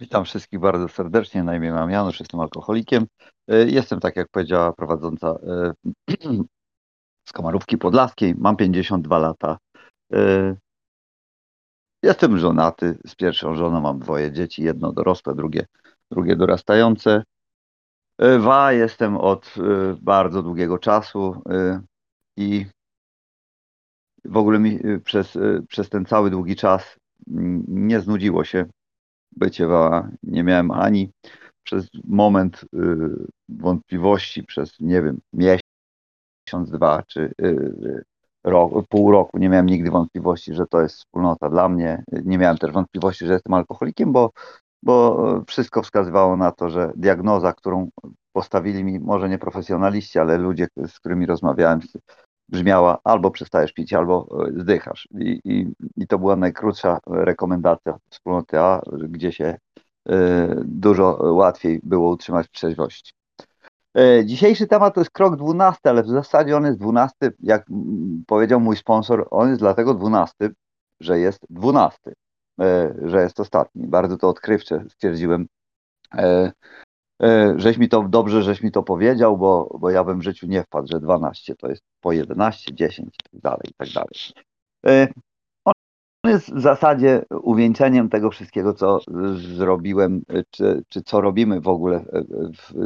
Witam wszystkich bardzo serdecznie. Na imię mam Janusz, jestem alkoholikiem. E, jestem, tak jak powiedziała prowadząca e, z Komarówki Podlaskiej. Mam 52 lata. E, jestem żonaty. Z pierwszą żoną mam dwoje dzieci. Jedno dorosłe, drugie, drugie dorastające. Wa jestem od bardzo długiego czasu i w ogóle mi przez, przez ten cały długi czas nie znudziło się bycie Wała. Nie miałem ani przez moment y, wątpliwości, przez nie wiem, miesiąc, dwa czy y, rok, pół roku, nie miałem nigdy wątpliwości, że to jest wspólnota dla mnie. Nie miałem też wątpliwości, że jestem alkoholikiem, bo, bo wszystko wskazywało na to, że diagnoza, którą postawili mi, może nie profesjonaliści, ale ludzie, z którymi rozmawiałem, brzmiała albo przestajesz pić, albo e, zdychasz. I, i, i to była najkrótsza rekomendacja wspólnoty A, gdzie się y, dużo łatwiej było utrzymać trzeźwości. Dzisiejszy temat to jest krok dwunasty, ale w zasadzie on jest dwunasty, jak powiedział mój sponsor, on jest dlatego dwunasty, że jest dwunasty, y, że jest ostatni. Bardzo to odkrywcze stwierdziłem E, żeś mi to dobrze, żeś mi to powiedział, bo, bo ja bym w życiu nie wpadł, że 12 to jest po 11, 10 i tak dalej, i tak dalej. E, on jest w zasadzie uwieńczeniem tego wszystkiego, co zrobiłem, czy, czy co robimy w ogóle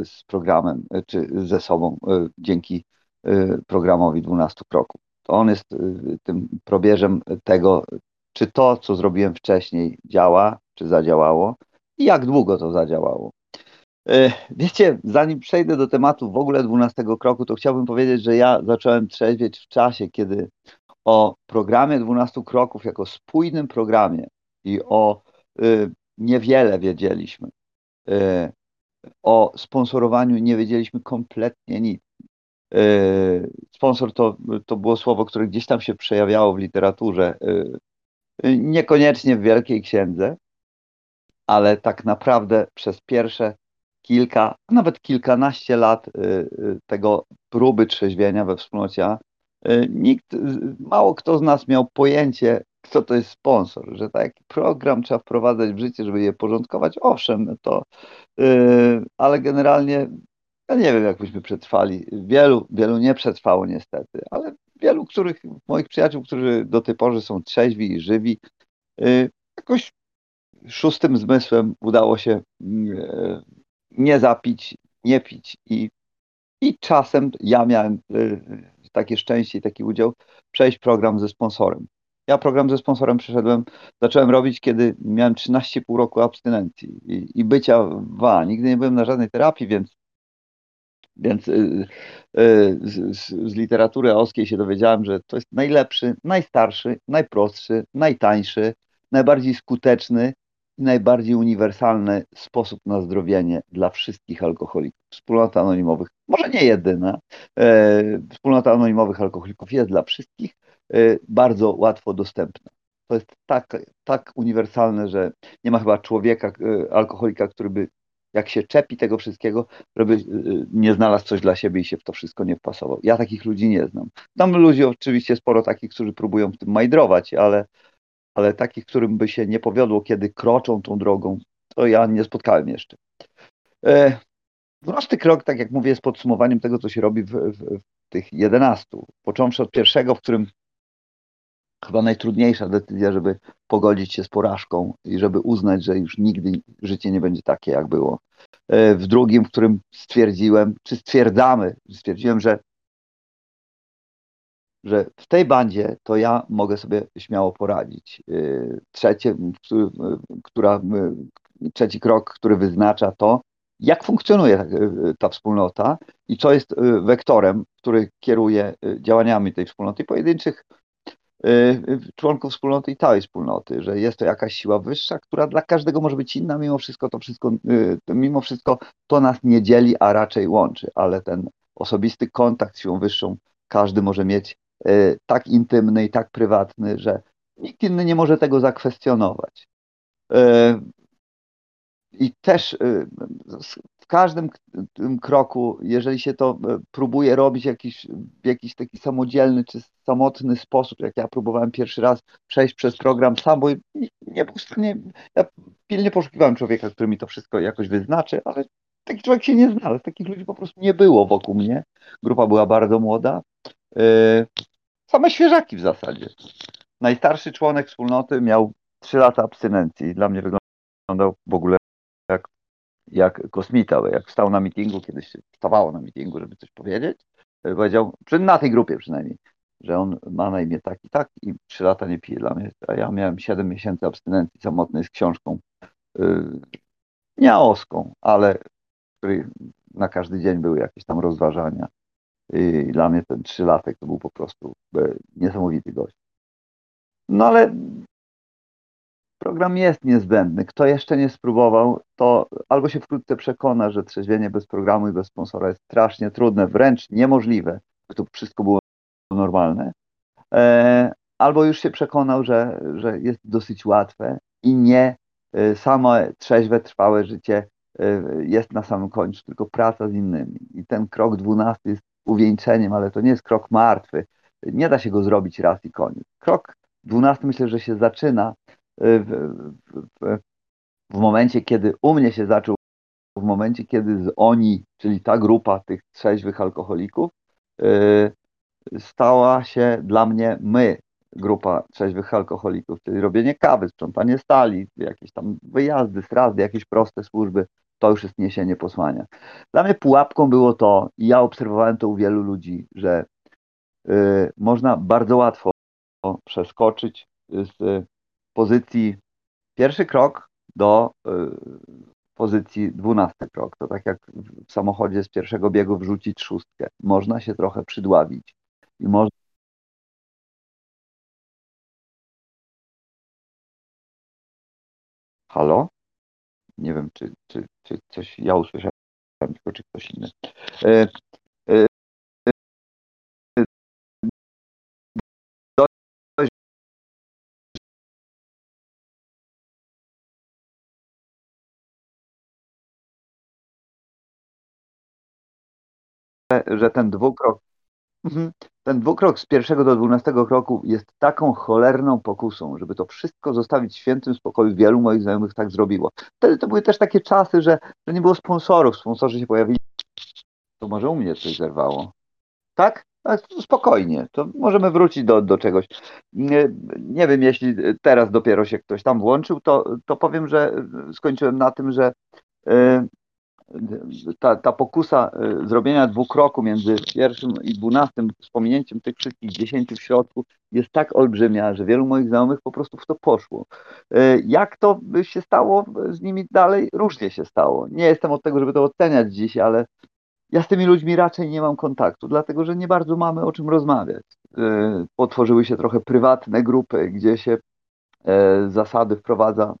z programem, czy ze sobą dzięki programowi 12 kroków. To on jest tym probierzem tego, czy to, co zrobiłem wcześniej, działa, czy zadziałało i jak długo to zadziałało. E, wiecie, zanim przejdę do tematu w ogóle 12 kroku, to chciałbym powiedzieć, że ja zacząłem trzeźwieć w czasie, kiedy o programie 12 kroków jako spójnym programie i o y, niewiele wiedzieliśmy. Y, o sponsorowaniu nie wiedzieliśmy kompletnie nic. Y, sponsor to, to było słowo, które gdzieś tam się przejawiało w literaturze, niekoniecznie w Wielkiej Księdze, ale tak naprawdę przez pierwsze kilka, nawet kilkanaście lat y, y, tego próby trzeźwienia we wspólnocie y, nikt, mało kto z nas miał pojęcie, kto to jest sponsor, że taki program trzeba wprowadzać w życie, żeby je porządkować. Owszem, to, ale generalnie ja nie wiem, jak byśmy przetrwali. Wielu, wielu nie przetrwało niestety, ale wielu których, moich przyjaciół, którzy do tej pory są trzeźwi i żywi, jakoś szóstym zmysłem udało się nie zapić, nie pić. I, i czasem ja miałem y, takie szczęście i taki udział przejść program ze sponsorem. Ja program ze sponsorem przeszedłem, zacząłem robić, kiedy miałem 13,5 roku abstynencji i, i bycia wa. Nigdy nie byłem na żadnej terapii, więc, więc y, y, z, z, z literatury aoskiej się dowiedziałem, że to jest najlepszy, najstarszy, najprostszy, najtańszy, najbardziej skuteczny i najbardziej uniwersalny sposób na zdrowienie dla wszystkich alkoholików. Wspólnota anonimowych, może nie jedyna, e, wspólnota anonimowych alkoholików jest dla wszystkich e, bardzo łatwo dostępna. To jest tak, tak uniwersalne, że nie ma chyba człowieka, e, alkoholika, który by jak się czepi tego wszystkiego, żeby nie znalazł coś dla siebie i się w to wszystko nie wpasował. Ja takich ludzi nie znam. Tam ludzi oczywiście sporo takich, którzy próbują w tym majdrować, ale, ale takich, którym by się nie powiodło, kiedy kroczą tą drogą, to ja nie spotkałem jeszcze. E, dwunasty krok, tak jak mówię, jest podsumowaniem tego, co się robi w, w, w tych jedenastu. Począwszy od pierwszego, w którym chyba najtrudniejsza decyzja, żeby pogodzić się z porażką i żeby uznać, że już nigdy życie nie będzie takie, jak było. E, w drugim, w którym stwierdziłem, czy stwierdzamy, stwierdziłem, że że w tej bandzie to ja mogę sobie śmiało poradzić. Y, trzecie, która, y, trzeci krok, który wyznacza to, jak funkcjonuje y, ta wspólnota i co jest wektorem, który kieruje działaniami tej wspólnoty pojedynczych członków wspólnoty i całej wspólnoty, że jest to jakaś siła wyższa, która dla każdego może być inna, mimo wszystko to wszystko, mimo wszystko to nas nie dzieli, a raczej łączy, ale ten osobisty kontakt z siłą wyższą każdy może mieć Y, tak intymny i tak prywatny, że nikt inny nie może tego zakwestionować. Y, I też y, w każdym kroku, jeżeli się to próbuje robić jakiś, w jakiś taki samodzielny czy samotny sposób, jak ja próbowałem pierwszy raz przejść przez program sam, bo nie stanie, ja pilnie poszukiwałem człowieka, który mi to wszystko jakoś wyznaczy, ale taki człowiek się nie znalazł. Takich ludzi po prostu nie było wokół mnie. Grupa była bardzo młoda. Same świeżaki w zasadzie. Najstarszy członek wspólnoty miał 3 lata abstynencji. Dla mnie wyglądał w ogóle jak, jak kosmita. Jak wstał na mitingu, kiedyś się wstawało na mitingu, żeby coś powiedzieć, powiedział, na tej grupie przynajmniej, że on ma na imię tak i tak i trzy lata nie pije dla mnie. A ja miałem 7 miesięcy abstynencji samotnej z książką. Yy, nie oską, ale na każdy dzień były jakieś tam rozważania. I dla mnie ten trzylatek to był po prostu e, niesamowity gość. No ale program jest niezbędny. Kto jeszcze nie spróbował, to albo się wkrótce przekona, że trzeźwienie bez programu i bez sponsora jest strasznie trudne, wręcz niemożliwe, by to wszystko było normalne, e, albo już się przekonał, że, że jest dosyć łatwe i nie e, samo trzeźwe, trwałe życie jest na samym końcu, tylko praca z innymi. I ten krok dwunasty jest uwieńczeniem, ale to nie jest krok martwy. Nie da się go zrobić raz i koniec. Krok dwunasty myślę, że się zaczyna w, w, w momencie, kiedy u mnie się zaczął, w momencie, kiedy oni, czyli ta grupa tych trzeźwych alkoholików, stała się dla mnie my, grupa trzeźwych alkoholików, czyli robienie kawy, sprzątanie stali, jakieś tam wyjazdy, srazdy, jakieś proste służby, to już jest niesienie posłania. Dla mnie pułapką było to, i ja obserwowałem to u wielu ludzi, że y, można bardzo łatwo przeskoczyć z pozycji pierwszy krok do y, pozycji dwunasty krok. To tak jak w samochodzie z pierwszego biegu wrzucić szóstkę. Można się trochę przydławić i można Halo? Nie wiem, czy, czy, czy coś ja usłyszałem, tylko czy ktoś inny. E, e, że ten dwukrok. Ten dwukrok z pierwszego do dwunastego kroku jest taką cholerną pokusą, żeby to wszystko zostawić w świętym spokoju. Wielu moich znajomych tak zrobiło. Wtedy to były też takie czasy, że, że nie było sponsorów. Sponsorzy się pojawili. To może u mnie coś zerwało. Tak? Spokojnie, to możemy wrócić do, do czegoś. Nie, nie wiem, jeśli teraz dopiero się ktoś tam włączył, to, to powiem, że skończyłem na tym, że y, ta, ta pokusa y, zrobienia dwóch kroku między pierwszym i dwunastym, z pominięciem tych wszystkich dziesięciu w środku, jest tak olbrzymia, że wielu moich znajomych po prostu w to poszło. Y, jak to się stało z nimi dalej? Różnie się stało. Nie jestem od tego, żeby to oceniać dziś, ale ja z tymi ludźmi raczej nie mam kontaktu, dlatego że nie bardzo mamy o czym rozmawiać. Y, potworzyły się trochę prywatne grupy, gdzie się zasady wprowadza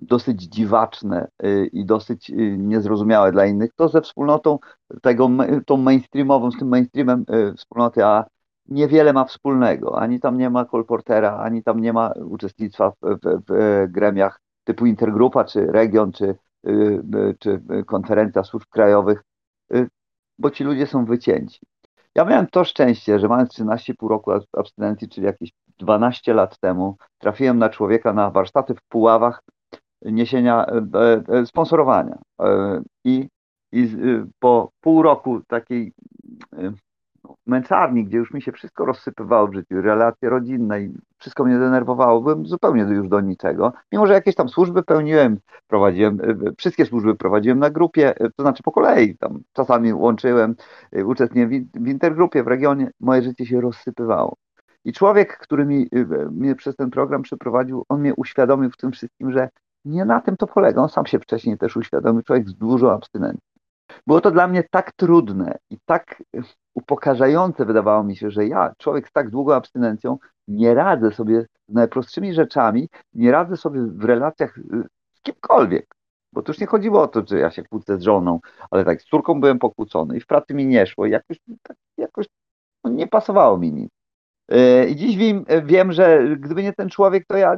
dosyć dziwaczne y, i dosyć y, niezrozumiałe dla innych, to ze wspólnotą tego, tą mainstreamową, z tym mainstreamem y, wspólnoty A niewiele ma wspólnego. Ani tam nie ma kolportera, ani tam nie ma uczestnictwa w, w, w gremiach typu intergrupa, czy region, czy, czy konferencja służb krajowych, bo ci ludzie są wycięci. Ja miałem to szczęście, że mając 13,5 roku abstynencji, czyli jakieś 12 lat temu, trafiłem na człowieka na warsztaty w Puławach, niesienia, e, e, sponsorowania. E, I, I po pół roku takiej męczarni, gdzie już mi się wszystko rozsypywało w życiu, relacje rodzinne i wszystko mnie denerwowało, byłem zupełnie już do niczego. Mimo, że jakieś tam służby pełniłem, prowadziłem, wszystkie służby prowadziłem na grupie, to znaczy po kolei, tam czasami łączyłem, uczestniczyłem w intergrupie w regionie, moje życie się rozsypywało. I człowiek, który mi, mnie przez ten program przeprowadził, on mnie uświadomił w tym wszystkim, że nie na tym to polega. On sam się wcześniej też uświadomił, człowiek z dużo abstynencji. Było to dla mnie tak trudne i tak upokarzające wydawało mi się, że ja, człowiek z tak długą abstynencją, nie radzę sobie z najprostszymi rzeczami, nie radzę sobie w relacjach z kimkolwiek. Bo to już nie chodziło o to, że ja się kłócę z żoną, ale tak, z córką byłem pokłócony i w pracy mi nie szło i jakoś, tak, jakoś no, nie pasowało mi nic. Yy, I dziś wiem, wiem, że gdyby nie ten człowiek, to ja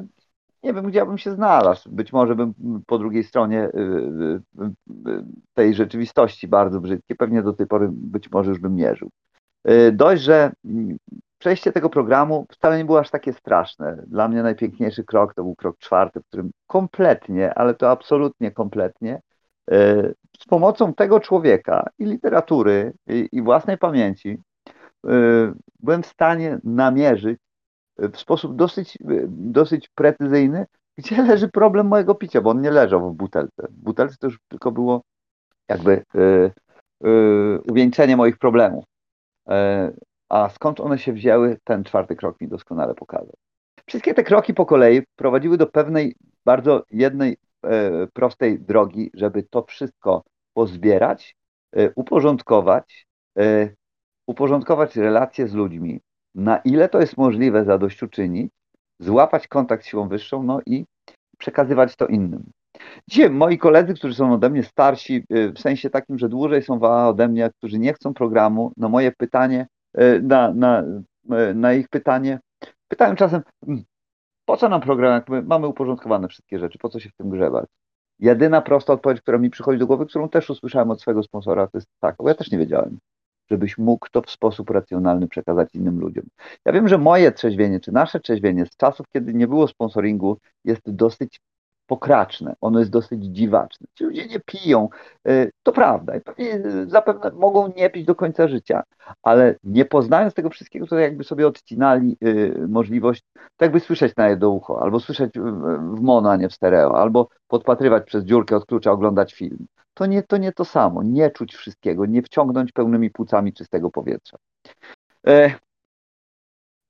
nie wiem, gdzie bym się znalazł. Być może bym po drugiej stronie y, y, y, tej rzeczywistości bardzo brzydkiej, pewnie do tej pory być może już bym nie żył. Dość, że przejście tego programu wcale nie było aż takie straszne. Dla mnie najpiękniejszy krok to był krok czwarty, w którym kompletnie, ale to absolutnie kompletnie, z pomocą tego człowieka i literatury, i, własnej pamięci, byłem w stanie namierzyć w sposób dosyć, dosyć precyzyjny, gdzie leży problem mojego picia, bo on nie leżał w butelce. W butelce to już tylko było jakby uwieńczenie moich problemów. A skąd one się wzięły, ten czwarty krok mi doskonale pokazał. Wszystkie te kroki po kolei prowadziły do pewnej bardzo jednej e, prostej drogi, żeby to wszystko pozbierać, e, uporządkować, e, uporządkować relacje z ludźmi, na ile to jest możliwe zadośćuczynić, złapać kontakt z siłą wyższą, no i przekazywać to innym. Dzisiaj moi koledzy, którzy są ode mnie starsi, w sensie takim, że dłużej są ode mnie, którzy nie chcą programu, no moje pytanie, E, na, na, e, na ich pytanie. Pytałem czasem, hmm, po co nam program, jak my mamy uporządkowane wszystkie rzeczy, po co się w tym grzebać? Jedyna prosta odpowiedź, która mi przychodzi do głowy, którą też usłyszałem od swojego sponsora, to jest tak, bo ja też nie wiedziałem, żebyś mógł to w sposób racjonalny przekazać innym ludziom. Ja wiem, że moje trzeźwienie, czy nasze trzeźwienie z czasów, kiedy nie było sponsoringu, jest dosyć pokraczne, ono jest dosyć dziwaczne. Ci ludzie nie piją, y, to prawda, zapewne mogą nie pić do końca życia, ale nie poznając tego wszystkiego, to jakby sobie odcinali y, możliwość, tak jakby słyszeć na jedno ucho, albo słyszeć w mono, a nie w stereo, albo podpatrywać przez dziurkę od klucza, oglądać film. To nie to, nie to samo, nie czuć wszystkiego, nie wciągnąć pełnymi płucami czystego powietrza.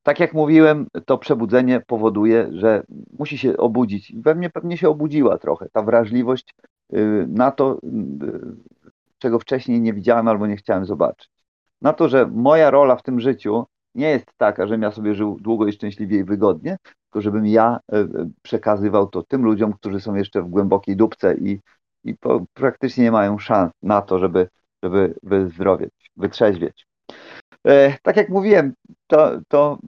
Tak jak mówiłem, to przebudzenie powoduje, że musi się obudzić. We mnie pewnie się obudziła trochę ta wrażliwość y, na to, y, czego wcześniej nie widziałem albo nie chciałem zobaczyć. Na to, że moja rola w tym życiu nie jest taka, żebym ja sobie żył długo i szczęśliwie i wygodnie, tylko żebym ja y, przekazywał to tym ludziom, którzy są jeszcze w głębokiej dupce i, i praktycznie nie mają szans na to, żeby, żeby wyzdrowieć, wytrzeźwieć. E, tak jak mówiłem, to, to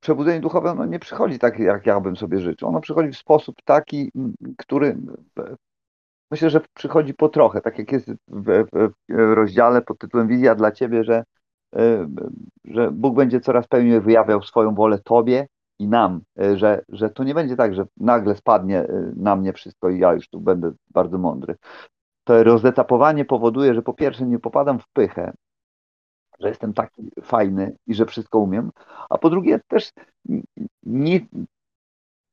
przebudzenie duchowe ono nie przychodzi tak, jak ja bym sobie życzył. Ono przychodzi w sposób taki, który myślę, że przychodzi po trochę, tak jak jest w, w, rozdziale pod tytułem Wizja dla Ciebie, że, e, że Bóg będzie coraz pełniej wyjawiał swoją wolę Tobie i nam, e, że, że to nie będzie tak, że nagle spadnie na mnie wszystko i ja już tu będę bardzo mądry. To rozetapowanie powoduje, że po pierwsze nie popadam w pychę, że jestem taki fajny i że wszystko umiem, a po drugie też nie,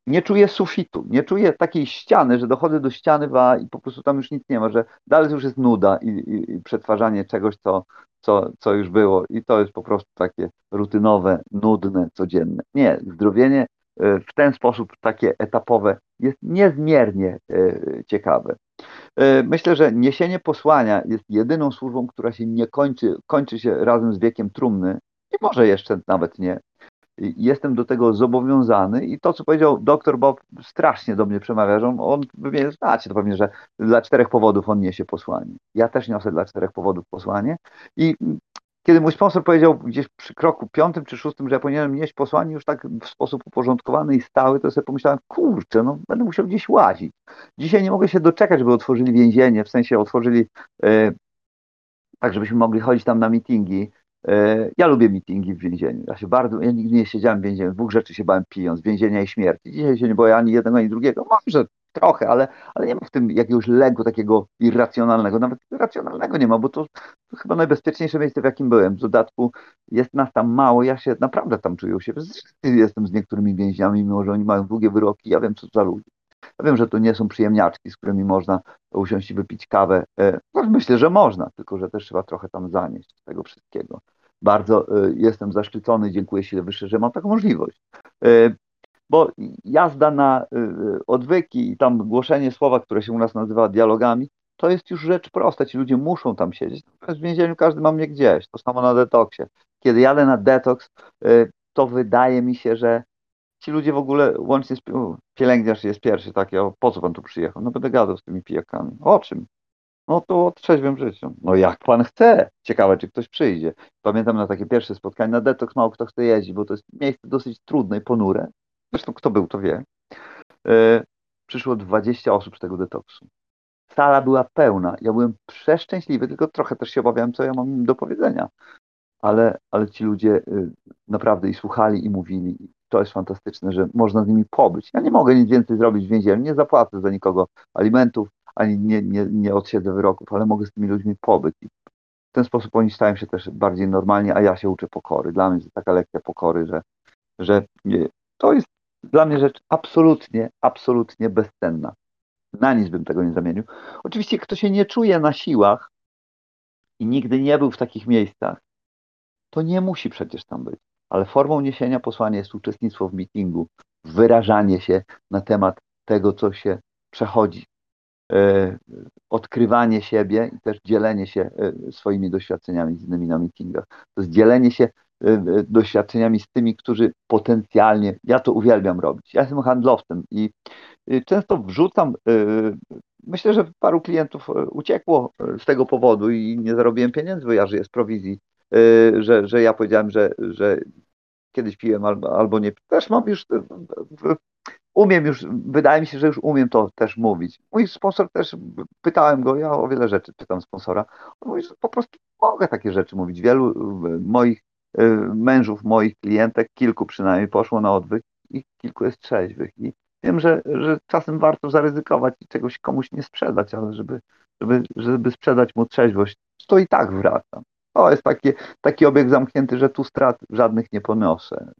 nie czuję sufitu, nie czuję takiej ściany, że dochodzę do ściany a, i po prostu tam już nic nie ma, że dalej już jest nuda i, i, i przetwarzanie czegoś, co, co, co już było i to jest po prostu takie rutynowe, nudne, codzienne. Nie, zdrowienie e, w ten sposób takie etapowe jest niezmiernie e, ciekawe. E, myślę, że niesienie posłania jest jedyną służbą, która się nie kończy, kończy się razem z wiekiem trumny i może jeszcze nawet nie. Jestem do tego zobowiązany i to, co powiedział dr Bob, strasznie do mnie przemawia, że on, on mnie znacie, to pewnie, że dla czterech powodów on niesie posłanie. Ja też niosę dla czterech powodów posłanie i kiedy mój sponsor powiedział gdzieś przy kroku piątym czy szóstym, że ja powinienem nieść posłanie już tak w sposób uporządkowany i stały, to sobie pomyślałem, kurczę, no będę musiał gdzieś łazić. Dzisiaj nie mogę się doczekać, żeby otworzyli więzienie, w sensie otworzyli e, tak, żebyśmy mogli chodzić tam na meetingi. E, ja lubię meetingi w więzieniu. Ja się bardzo, ja nigdy nie siedziałem w więzieniu. Dwóch rzeczy się bałem pijąc, więzienia i śmierci. Dzisiaj się nie boję ani jednego, ani drugiego. Może trochę, ale, ale nie ma w tym jakiegoś lęku takiego irracjonalnego. Nawet racjonalnego nie ma, bo to, to, chyba najbezpieczniejsze miejsce, w jakim byłem. W dodatku jest nas tam mało, ja się naprawdę tam czuję się. Jestem z niektórymi więźniami, mimo że oni mają długie wyroki, ja wiem, co to za ludzie. Ja wiem, że to nie są przyjemniaczki, z którymi można usiąść i wypić kawę. E, no, myślę, że można, tylko że też trzeba trochę tam zanieść tego wszystkiego. Bardzo e, jestem zaszczycony, dziękuję Sile Wyższe, że mam taką możliwość. Bo jazda na y, y, odwyki i tam głoszenie słowa, które się u nas nazywa dialogami, to jest już rzecz prosta. Ci ludzie muszą tam siedzieć. W więzieniu każdy ma mnie gdzieś. To samo na detoksie. Kiedy jadę na detoks, y, to wydaje mi się, że ci ludzie w ogóle łącznie z pielęgniarz jest pierwszy taki, o po co pan tu przyjechał? No będę gadał z tymi pijakami. O czym? No to o trzeźwym życiu. No jak pan chce. Ciekawe, czy ktoś przyjdzie. Pamiętam na takie pierwsze spotkanie na detoks mało kto chce jeździć, bo to jest miejsce dosyć trudne i ponure. Zresztą kto był, to wie. E, przyszło 20 osób z tego detoksu. Sala była pełna. Ja byłem przeszczęśliwy, tylko trochę też się obawiałem, co ja mam im do powiedzenia. ale, ale ci ludzie naprawdę i słuchali i mówili. To jest fantastyczne, że można z nimi pobyć. Ja nie mogę nic więcej zrobić w więzieniu, nie zapłacę za nikogo alimentów, ani nie, nie, nie odsiedzę wyroków, ale mogę z tymi ludźmi pobyć. I w ten sposób oni stają się też bardziej normalnie, a ja się uczę pokory. Dla mnie jest taka lekcja pokory, że, że to jest dla mnie rzecz absolutnie, absolutnie bezcenna. Na nic bym tego nie zamienił. Oczywiście, kto się nie czuje na siłach i nigdy nie był w takich miejscach, to nie musi przecież tam być. Ale formą niesienia posłania jest uczestnictwo w meetingu, wyrażanie się na temat tego, co się przechodzi, e, odkrywanie siebie i też dzielenie się e, swoimi doświadczeniami z innymi na meetingach. To jest dzielenie się doświadczeniami z tymi, którzy potencjalnie, ja to uwielbiam robić. Ja jestem handlowcem i często wrzucam, myślę, że paru klientów uciekło z tego powodu i nie zarobiłem pieniędzy, bo ja żyję z prowizji że, że ja powiedziałem, że, że kiedyś piłem albo, albo nie. Też mam już, umiem już, wydaje mi się, że już umiem to też mówić. Mój sponsor też, pytałem go, ja o wiele rzeczy pytam sponsora, on mówi, że po prostu mogę takie rzeczy mówić. Wielu moich mężów, moich klientek, kilku przynajmniej poszło na odwyk i kilku jest trzeźwych. I wiem, że, że czasem warto zaryzykować i czegoś komuś nie sprzedać, ale żeby, żeby, żeby sprzedać mu trzeźwość, to i tak wracam. To jest taki, taki obieg zamknięty, że tu strat żadnych nie ponoszę.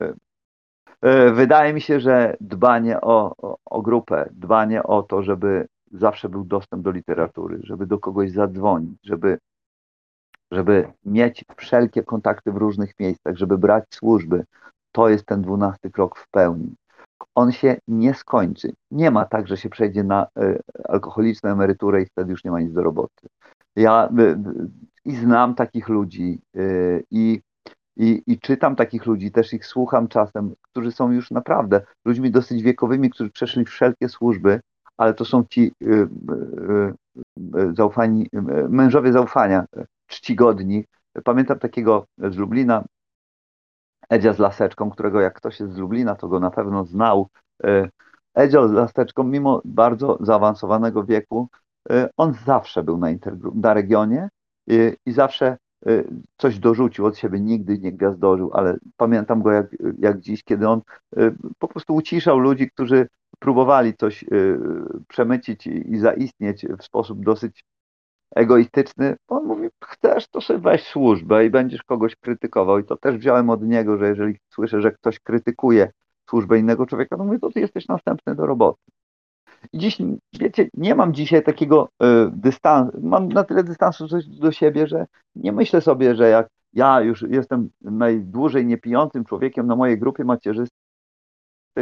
E, wydaje mi się, że dbanie o, o, o grupę, dbanie o to, żeby zawsze był dostęp do literatury, żeby do kogoś zadzwonić, żeby, żeby mieć wszelkie kontakty w różnych miejscach, żeby brać służby, to jest ten dwunasty krok w pełni. On się nie skończy. Nie ma tak, że się przejdzie na y, alkoholiczną emeryturę i wtedy już nie ma nic do roboty. Ja y, i znam takich ludzi y, i, i, czytam takich ludzi, też ich słucham czasem, którzy są już naprawdę ludźmi dosyć wiekowymi, którzy przeszli wszelkie służby, ale to są ci y, y, zaufani, mężowie zaufania, czcigodni. Pamiętam takiego z Lublina, Edzia z Laseczką, którego jak ktoś jest z Lublina, to go na pewno znał. Edzio z Laseczką, mimo bardzo zaawansowanego wieku, on zawsze był na, na regionie i, i zawsze coś dorzucił od siebie, nigdy nie gwiazdożył, ale pamiętam go jak, jak dziś, kiedy on po prostu uciszał ludzi, którzy próbowali coś przemycić i zaistnieć w sposób dosyć egoistyczny. On mówi, chcesz, to sobie weź służbę i będziesz kogoś krytykował. I to też wziąłem od niego, że jeżeli słyszę, że ktoś krytykuje służbę innego człowieka, to mówię, to ty jesteś następny do roboty. I dziś, wiecie, nie mam dzisiaj takiego y, dystansu, mam na tyle dystansu do, siebie, że nie myślę sobie, że jak ja już jestem najdłużej niepijącym człowiekiem na mojej grupie macierzystej,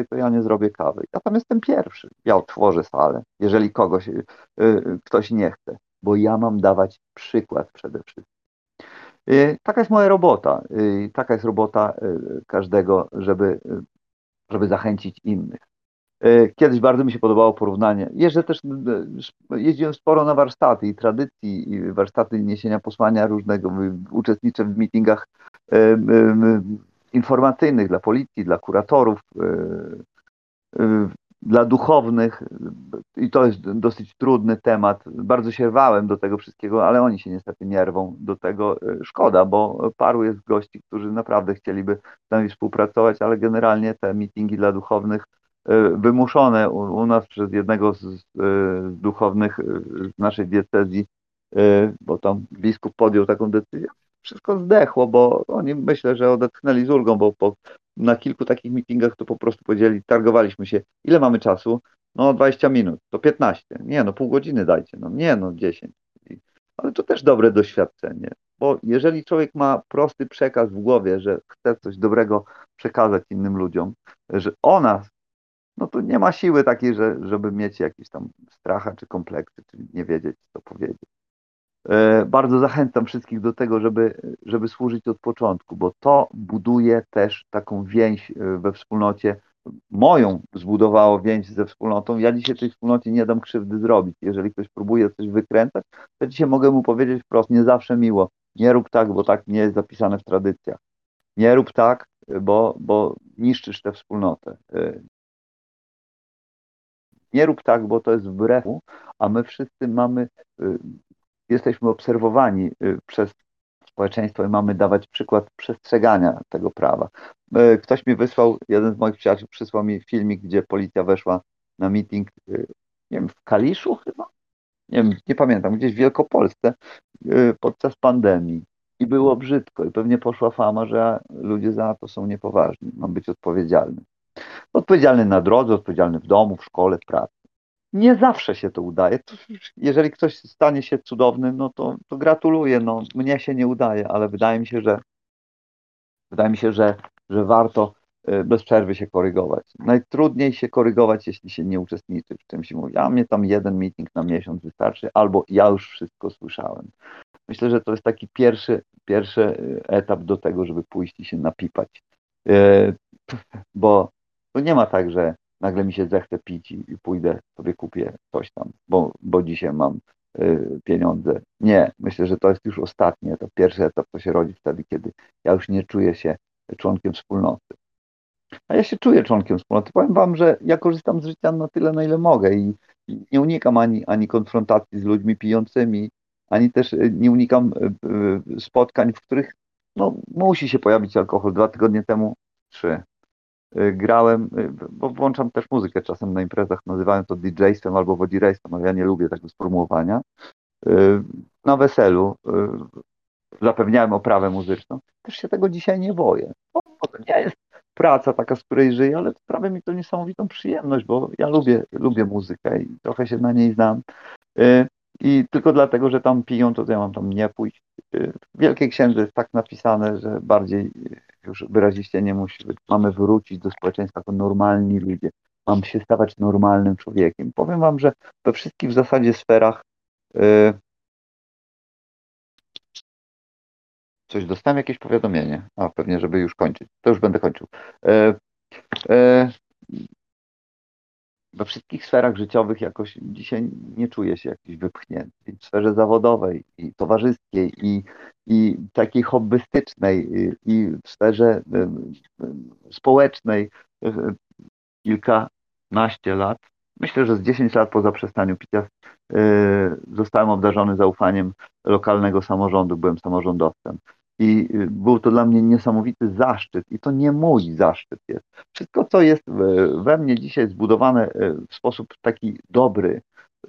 to ja nie zrobię kawy. Ja tam jestem pierwszy. Ja otworzę salę, jeżeli kogoś, y, y, ktoś nie chce, bo ja mam dawać przykład przede wszystkim. Y, taka jest moja robota. Y, taka jest robota y, każdego, żeby, żeby zachęcić innych. Kiedyś bardzo mi się podobało porównanie. Jeżdżę też, jeździłem sporo na warsztaty i tradycji, i warsztaty niesienia posłania różnego. Uczestniczę w meetingach informacyjnych dla policji, dla kuratorów, dla duchownych. I to jest dosyć trudny temat. Bardzo się rwałem do tego wszystkiego, ale oni się niestety nie rwą do tego. Szkoda, bo paru jest gości, którzy naprawdę chcieliby z nami współpracować, ale generalnie te meetingi dla duchownych E, wymuszone u, u nas przez jednego z, z, z duchownych e, z naszej diecezji, e, bo tam biskup podjął taką decyzję. Wszystko zdechło, bo oni myślę, że odetchnęli z ulgą, bo po, na kilku takich meetingach to po prostu powiedzieli, targowaliśmy się, ile mamy czasu? No 20 minut, to 15. Nie, no pół godziny dajcie. No nie, no 10. Ale to też dobre doświadczenie, bo jeżeli człowiek ma prosty przekaz w głowie, że chce coś dobrego przekazać innym ludziom, że o nas no to nie ma siły takiej, że, żeby mieć jakiś tam stracha czy kompleksy, czy nie wiedzieć, co powiedzieć. E, bardzo zachęcam wszystkich do tego, żeby, żeby służyć od początku, bo to buduje też taką więź e, we wspólnocie. Moją zbudowało więź ze wspólnotą. Ja dzisiaj tej wspólnocie nie dam krzywdy zrobić. Jeżeli ktoś próbuje coś wykręcać, to dzisiaj mogę mu powiedzieć wprost, nie zawsze miło. Nie rób tak, bo tak nie jest zapisane w tradycjach. Nie rób tak, bo, bo niszczysz tę wspólnotę. E, nie rób tak, bo to jest wbrew, a my wszyscy mamy, y, jesteśmy obserwowani y, przez społeczeństwo i mamy dawać przykład przestrzegania tego prawa. E, ktoś mi wysłał, jeden z moich przyjaciół przysłał mi filmik, gdzie policja weszła na meeting, e, nie wiem, w Kaliszu chyba? Nie wiem, nie pamiętam, gdzieś w Wielkopolsce podczas pandemii. I było brzydko i pewnie poszła fama, że ludzie za to są niepoważni. Mam być odpowiedzialny. Odpowiedzialny na drodze, odpowiedzialny w domu, w szkole, w pracy. Nie zawsze się to udaje. Jeżeli ktoś stanie się cudowny, no to, to gratuluję. No, mnie się nie udaje, ale wydaje mi się, że wydaje mi się, że, że warto y, bez przerwy się korygować. Najtrudniej się korygować, jeśli się nie uczestniczy w czymś i mówi, a mnie tam jeden meeting na miesiąc wystarczy, albo ja już wszystko słyszałem. Myślę, że to jest taki pierwszy, pierwszy y, etap do tego, żeby pójść i się napipać. Y, bo to nie ma tak, że nagle mi się zechce pić i, pójdę, sobie kupię coś tam, bo, bo dzisiaj mam y, pieniądze. Nie, myślę, że to jest już ostatni etap. Pierwszy etap to się rodzi wtedy, kiedy ja już nie czuję się członkiem wspólnoty. A ja się czuję członkiem wspólnoty. Powiem wam, że ja korzystam z życia na tyle, na ile mogę i, i nie unikam ani, ani konfrontacji z ludźmi pijącymi, ani też y, nie unikam y, spotkań, w których no, musi się pojawić alkohol. Dwa tygodnie temu, trzy, Y, grałem, y, bo włączam też muzykę czasem na imprezach, nazywałem to DJ-stem albo wodzirejstem, ale ja nie lubię tego sformułowania. Y, na weselu zapewniałem oprawę muzyczną. Też się tego dzisiaj nie boję. Bo to nie jest praca taka, z której żyję, ale sprawia mi to niesamowitą przyjemność, bo ja lubię, lubię muzykę i trochę się na niej znam. I tylko dlatego, że tam piją, to ja mam tam nie pójść. W Wielkiej Księdze jest tak napisane, że bardziej już wyraziście nie musi być. Mamy wrócić do społeczeństwa jako normalni ludzie. Mam się stawać normalnym człowiekiem. Powiem wam, że we wszystkich w zasadzie sferach yy, coś dostałem jakieś powiadomienie. A pewnie, żeby już kończyć. To już będę kończył. Yy, we wszystkich sferach życiowych jakoś dzisiaj nie czuję się jakiś wypchnięty. I w sferze zawodowej, i towarzyskiej, i, i takiej hobbystycznej, i, i w sferze y, y, społecznej y, kilkanaście lat. Myślę, że z 10 lat po zaprzestaniu picia zostałem obdarzony zaufaniem lokalnego samorządu, byłem samorządowcem. I y, był to dla mnie niesamowity zaszczyt. I to nie mój zaszczyt jest. Wszystko, co jest we mnie dzisiaj zbudowane y, w sposób taki dobry,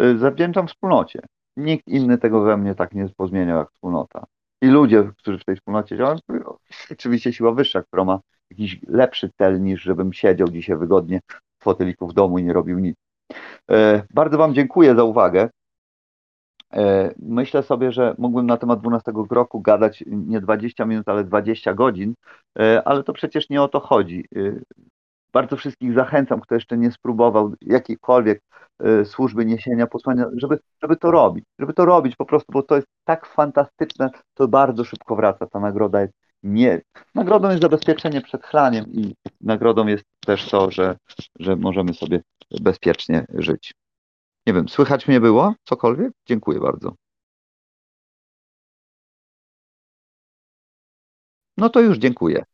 y, zawdzięczam wspólnocie. Nikt inny tego we mnie tak nie pozmieniał jak wspólnota. I ludzie, którzy w tej wspólnocie działają, oczywiście siła wyższa, która ma jakiś lepszy cel niż żebym siedział dzisiaj wygodnie w foteliku w domu i nie robił nic. E, bardzo Wam dziękuję za uwagę. E, myślę sobie, że mógłbym na temat 12 roku gadać nie 20 minut, ale 20 godzin, e, ale to przecież nie o to chodzi. E, bardzo wszystkich zachęcam, kto jeszcze nie spróbował jakiejkolwiek służby niesienia posłania, żeby, żeby to robić, żeby to robić po prostu, bo to jest tak fantastyczne, to bardzo szybko wraca. Ta nagroda jest nie. Nagrodą jest zabezpieczenie przed chlaniem i nagrodą jest też to, że, że możemy sobie bezpiecznie żyć. Nie wiem, słychać mnie było? Cokolwiek? Dziękuję bardzo. No to już dziękuję.